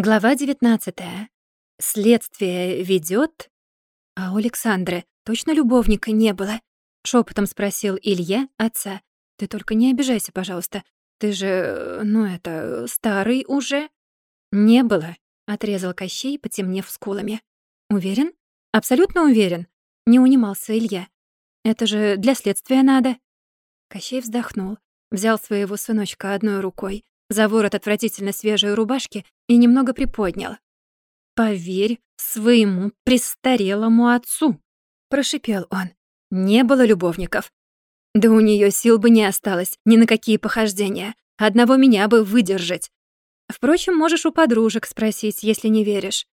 Глава 19. Следствие ведет. А у Александры точно любовника не было? Шепотом спросил Илья отца. Ты только не обижайся, пожалуйста. Ты же, ну это, старый уже. Не было, отрезал Кощей, потемнев скулами. Уверен? Абсолютно уверен. Не унимался Илья. Это же для следствия надо. Кощей вздохнул, взял своего сыночка одной рукой, за ворот отвратительно свежей рубашки и немного приподнял. «Поверь своему престарелому отцу», — прошипел он. «Не было любовников. Да у нее сил бы не осталось ни на какие похождения. Одного меня бы выдержать. Впрочем, можешь у подружек спросить, если не веришь».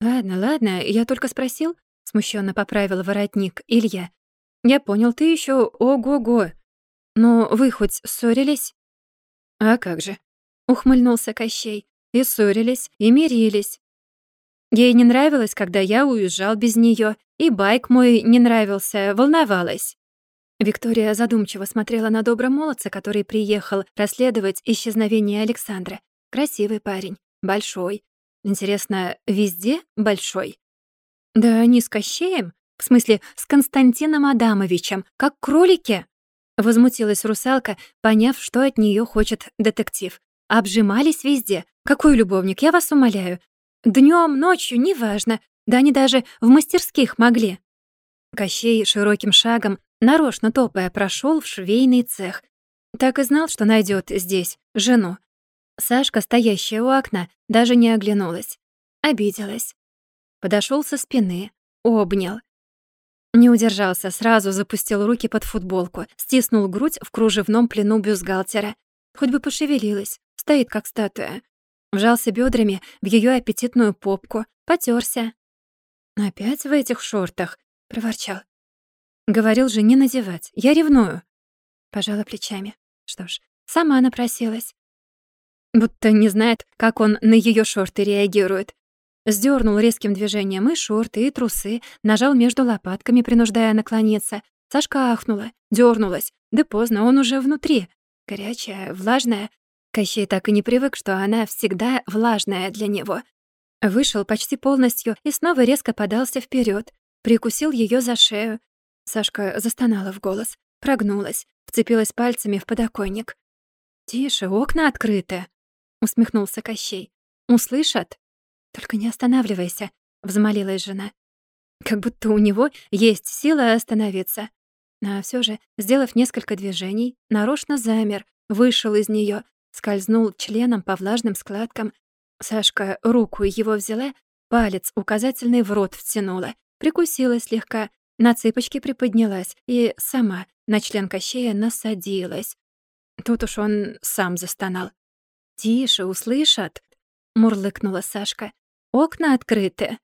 «Ладно, ладно, я только спросил», — смущенно поправил воротник Илья. «Я понял, ты еще ого-го. Но вы хоть ссорились?» «А как же?» — ухмыльнулся Кощей. «И ссорились, и мирились. Ей не нравилось, когда я уезжал без неё, и байк мой не нравился, волновалась». Виктория задумчиво смотрела на доброго молодца, который приехал расследовать исчезновение Александра. Красивый парень, большой. Интересно, везде большой? Да они с Кощеем, в смысле, с Константином Адамовичем, как кролики. Возмутилась русалка, поняв, что от неё хочет детектив. Обжимались везде. Какой любовник, я вас умоляю. Днем, ночью, неважно. Да они даже в мастерских могли. Кощей широким шагом, нарочно топая, прошел в швейный цех. Так и знал, что найдет здесь жену. Сашка, стоящая у окна, даже не оглянулась. Обиделась. Подошел со спины, обнял. Не удержался, сразу запустил руки под футболку, стиснул грудь в кружевном плену бюстгальтера. Хоть бы пошевелилась стоит как статуя. Вжался бедрами в ее аппетитную попку, потерся. «Опять в этих шортах?» — проворчал. «Говорил же не надевать. Я ревную». Пожала плечами. Что ж, сама напросилась. Будто не знает, как он на ее шорты реагирует. Сдернул резким движением и шорты, и трусы, нажал между лопатками, принуждая наклониться. Сашка ахнула, дернулась. Да поздно, он уже внутри. Горячая, влажная, Кощей так и не привык, что она всегда влажная для него. Вышел почти полностью и снова резко подался вперед, прикусил ее за шею. Сашка застонала в голос, прогнулась, вцепилась пальцами в подоконник. «Тише, окна открыты», — усмехнулся Кощей. «Услышат?» «Только не останавливайся», — взмолилась жена. Как будто у него есть сила остановиться. А все же, сделав несколько движений, нарочно замер, вышел из нее, скользнул членом по влажным складкам. Сашка руку его взяла, палец указательный в рот втянула, прикусила слегка, на цыпочки приподнялась и сама на член Кощея насадилась. Тут уж он сам застонал. «Тише, услышат!» — мурлыкнула Сашка. «Окна открыты!»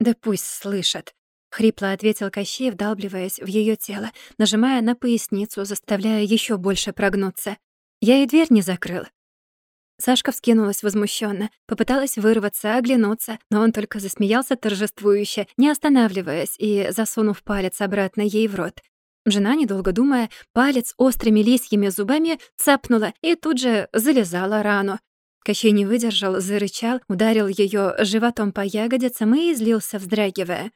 «Да пусть слышат!» — хрипло ответил Кощей, вдалбливаясь в ее тело, нажимая на поясницу, заставляя еще больше прогнуться. Я и дверь не закрыл. Сашка вскинулась возмущенно, попыталась вырваться, оглянуться, но он только засмеялся торжествующе, не останавливаясь и засунув палец обратно ей в рот. Жена, недолго думая, палец острыми лисьими зубами цапнула и тут же залезала рану. Кощей не выдержал, зарычал, ударил ее животом по ягодицам и излился, вздрагивая.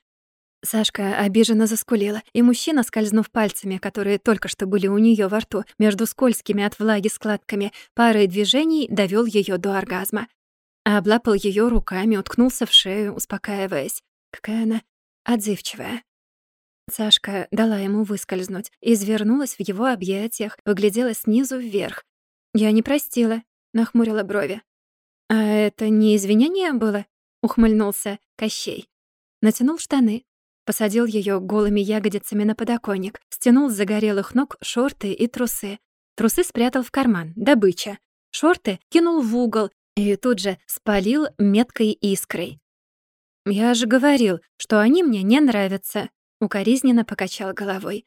Сашка обиженно заскулила, и мужчина, скользнув пальцами, которые только что были у нее во рту, между скользкими от влаги складками, парой движений довел ее до оргазма. Облапал ее руками, уткнулся в шею, успокаиваясь. Какая она отзывчивая. Сашка дала ему выскользнуть, извернулась в его объятиях, выглядела снизу вверх. «Я не простила», — нахмурила брови. «А это не извинение было?» — ухмыльнулся Кощей. Натянул штаны, Посадил ее голыми ягодицами на подоконник, стянул с загорелых ног шорты и трусы. Трусы спрятал в карман, добыча. Шорты кинул в угол и тут же спалил меткой искрой. «Я же говорил, что они мне не нравятся», — укоризненно покачал головой.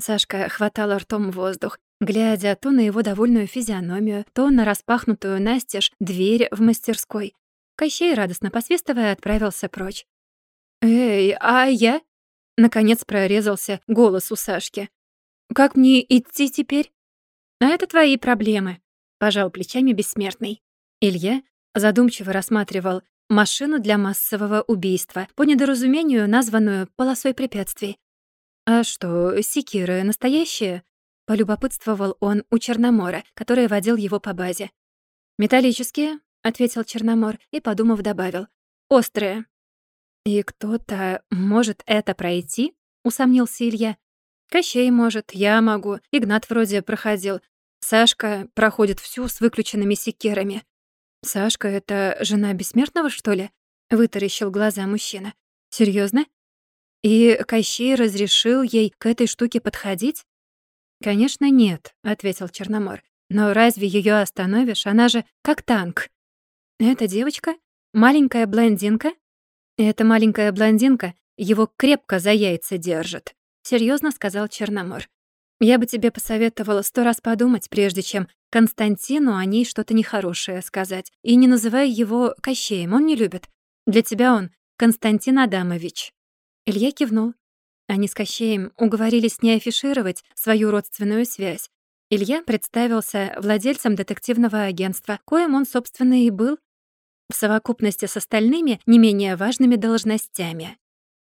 Сашка хватала ртом воздух, глядя то на его довольную физиономию, то на распахнутую настежь дверь в мастерской. Кощей, радостно посвистывая, отправился прочь. «Эй, а я?» Наконец прорезался голос у Сашки. «Как мне идти теперь?» «А это твои проблемы», — пожал плечами бессмертный. Илья задумчиво рассматривал машину для массового убийства, по недоразумению названную полосой препятствий. «А что, секиры настоящие?» — полюбопытствовал он у Черномора, который водил его по базе. «Металлические», — ответил Черномор и, подумав, добавил. «Острые». «И кто-то может это пройти?» — усомнился Илья. «Кощей может, я могу, Игнат вроде проходил. Сашка проходит всю с выключенными секерами». «Сашка — это жена бессмертного, что ли?» — вытаращил глаза мужчина. Серьезно? И Кощей разрешил ей к этой штуке подходить? «Конечно, нет», — ответил Черномор. «Но разве ее остановишь? Она же как танк». «Эта девочка? Маленькая блондинка?» «Эта маленькая блондинка его крепко за яйца держит», — серьезно сказал Черномор. «Я бы тебе посоветовала сто раз подумать, прежде чем Константину о ней что-то нехорошее сказать. И не называй его Кощеем, он не любит. Для тебя он Константин Адамович». Илья кивнул. Они с Кощеем уговорились не афишировать свою родственную связь. Илья представился владельцем детективного агентства, коим он, собственно, и был, в совокупности с остальными не менее важными должностями.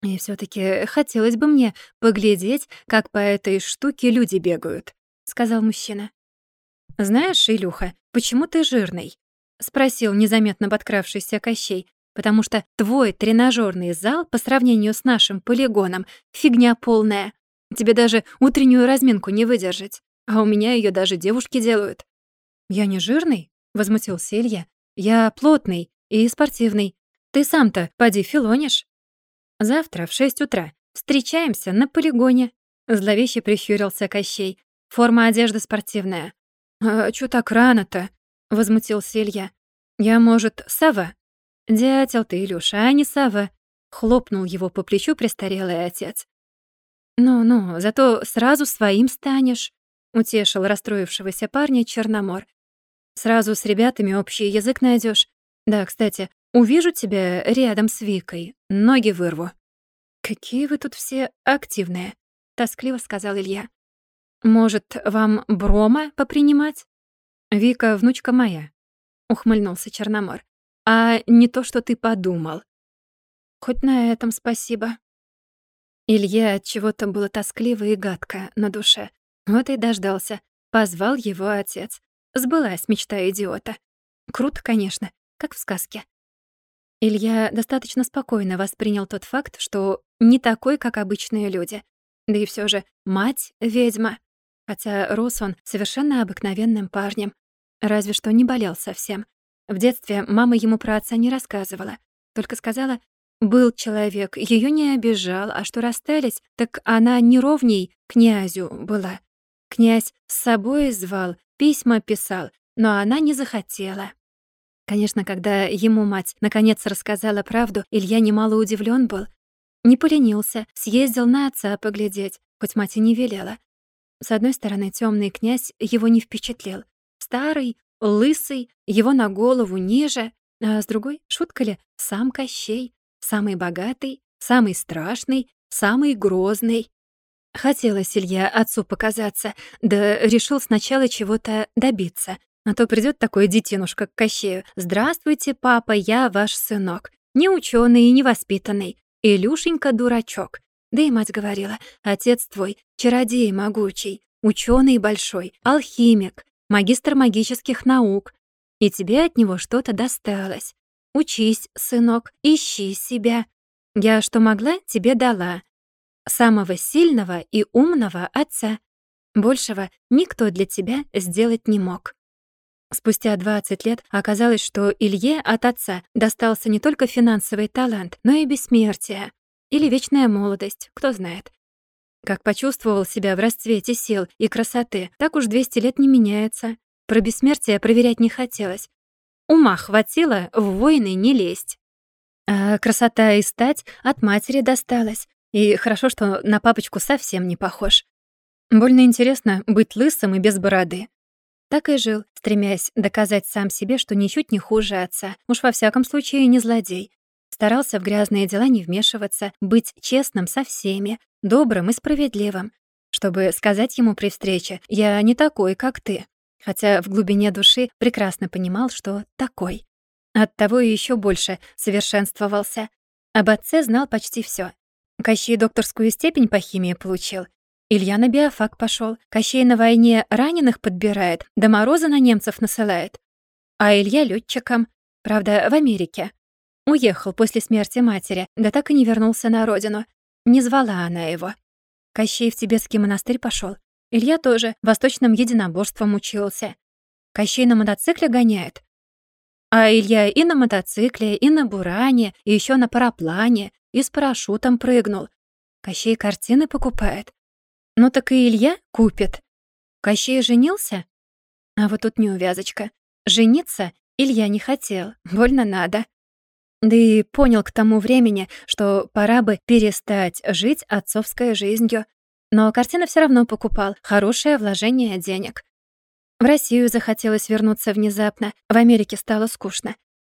И все таки хотелось бы мне поглядеть, как по этой штуке люди бегают», — сказал мужчина. «Знаешь, Илюха, почему ты жирный?» — спросил незаметно подкравшийся Кощей, потому что твой тренажерный зал по сравнению с нашим полигоном — фигня полная. Тебе даже утреннюю разминку не выдержать, а у меня ее даже девушки делают». «Я не жирный?» — возмутился Илья. «Я плотный и спортивный. Ты сам-то поди филонишь». Завтра в шесть утра встречаемся на полигоне. Зловеще прищурился Кощей. Форма одежды спортивная. «А чё так рано-то?» — возмутился Илья. «Я, может, сова?» «Дятел ты, Илюша, а не сова!» — хлопнул его по плечу престарелый отец. «Ну-ну, зато сразу своим станешь», — утешил расстроившегося парня Черномор. «Сразу с ребятами общий язык найдешь. Да, кстати, Увижу тебя рядом с Викой, ноги вырву». «Какие вы тут все активные», — тоскливо сказал Илья. «Может, вам Брома попринимать?» «Вика — внучка моя», — ухмыльнулся Черномор. «А не то, что ты подумал». «Хоть на этом спасибо». Илья от чего-то было тоскливо и гадко на душе. Вот и дождался. Позвал его отец. Сбылась мечта идиота. Круто, конечно, как в сказке. Илья достаточно спокойно воспринял тот факт, что не такой, как обычные люди. Да и все же мать — ведьма. Хотя рос он совершенно обыкновенным парнем. Разве что не болел совсем. В детстве мама ему про отца не рассказывала. Только сказала, был человек, ее не обижал, а что расстались, так она неровней князю была. Князь с собой звал, письма писал, но она не захотела. Конечно, когда ему мать наконец рассказала правду, Илья немало удивлен был. Не поленился, съездил на отца поглядеть, хоть мать и не велела. С одной стороны, темный князь его не впечатлил. Старый, лысый, его на голову ниже, а с другой, шутка ли, сам Кощей, самый богатый, самый страшный, самый грозный. Хотелось Илья отцу показаться, да решил сначала чего-то добиться, а то придет такой детинушка к Кощею. «Здравствуйте, папа, я ваш сынок. Не ученый и не воспитанный. Илюшенька дурачок». Да и мать говорила, отец твой — чародей могучий, ученый большой, алхимик, магистр магических наук. И тебе от него что-то досталось. Учись, сынок, ищи себя. Я что могла, тебе дала. Самого сильного и умного отца. Большего никто для тебя сделать не мог. Спустя 20 лет оказалось, что Илье от отца достался не только финансовый талант, но и бессмертие. Или вечная молодость, кто знает. Как почувствовал себя в расцвете сил и красоты, так уж 200 лет не меняется. Про бессмертие проверять не хотелось. Ума хватило в войны не лезть. А красота и стать от матери досталась. И хорошо, что на папочку совсем не похож. Больно интересно быть лысым и без бороды. Так и жил, стремясь доказать сам себе, что ничуть не хуже отца. Уж во всяком случае не злодей. Старался в грязные дела не вмешиваться, быть честным со всеми, добрым и справедливым. Чтобы сказать ему при встрече «я не такой, как ты», хотя в глубине души прекрасно понимал, что такой. Оттого и еще больше совершенствовался. Об отце знал почти все. Кощей докторскую степень по химии получил. Илья на биофак пошел. Кощей на войне раненых подбирает, до мороза на немцев насылает. А Илья летчиком, правда, в Америке. Уехал после смерти матери, да так и не вернулся на родину. Не звала она его. Кощей в тибетский монастырь пошел. Илья тоже восточным единоборством учился. Кощей на мотоцикле гоняет. А Илья и на мотоцикле, и на буране, и еще на параплане, и с парашютом прыгнул. Кощей картины покупает. Ну так и Илья купит. Кощей женился? А вот тут неувязочка. Жениться Илья не хотел, больно надо. Да и понял к тому времени, что пора бы перестать жить отцовской жизнью. Но картины все равно покупал, хорошее вложение денег. В Россию захотелось вернуться внезапно, в Америке стало скучно.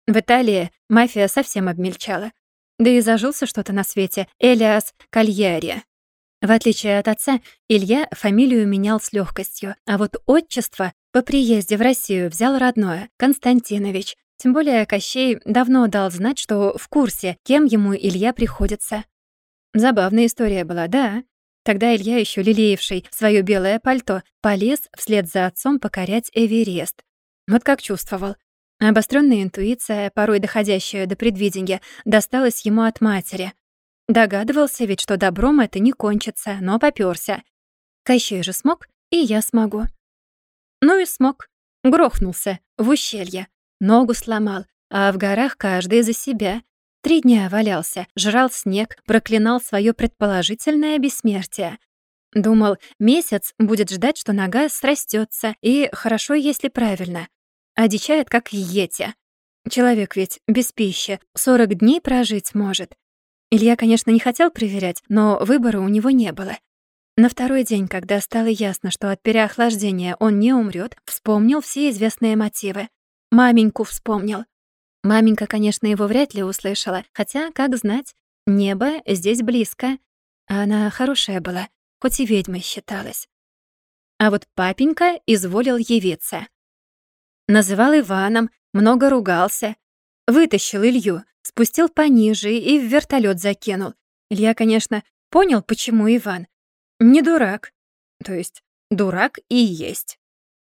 В Италии мафия совсем обмельчала. Да и зажился что-то на свете Элиас Кальяри. В отличие от отца, Илья фамилию менял с легкостью, а вот отчество по приезде в Россию взял родное — Константинович. Тем более Кощей давно дал знать, что в курсе, кем ему Илья приходится. Забавная история была, да. Тогда Илья, еще лелеявший свое белое пальто, полез вслед за отцом покорять Эверест. Вот как чувствовал. Обостренная интуиция, порой доходящая до предвидения, досталась ему от матери. Догадывался ведь, что добром это не кончится, но попёрся. Кощей же смог, и я смогу. Ну и смог. Грохнулся в ущелье. Ногу сломал, а в горах каждый за себя. Три дня валялся, жрал снег, проклинал свое предположительное бессмертие. Думал, месяц будет ждать, что нога срастется, и хорошо, если правильно. Одичает, как йети. Человек ведь без пищи 40 дней прожить может. Илья, конечно, не хотел проверять, но выбора у него не было. На второй день, когда стало ясно, что от переохлаждения он не умрет, вспомнил все известные мотивы. Маменьку вспомнил. Маменька, конечно, его вряд ли услышала, хотя, как знать, небо здесь близко. А она хорошая была, хоть и ведьмой считалась. А вот папенька изволил явиться. Называл Иваном, много ругался. Вытащил Илью, спустил пониже и в вертолет закинул. Илья, конечно, понял, почему Иван. Не дурак. То есть дурак и есть.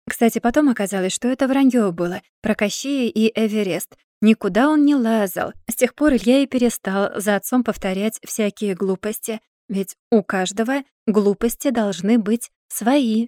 Кстати, потом оказалось, что это вранье было про Кощея и Эверест. Никуда он не лазал. С тех пор Илья и перестал за отцом повторять всякие глупости. Ведь у каждого глупости должны быть свои.